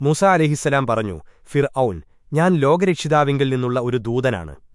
മൂസ അലഹിസലാം പറഞ്ഞു ഫിർ ഔൻ ഞാൻ ലോകരക്ഷിതാവിങ്കിൽ നിന്നുള്ള ഒരു ദൂതനാണ്.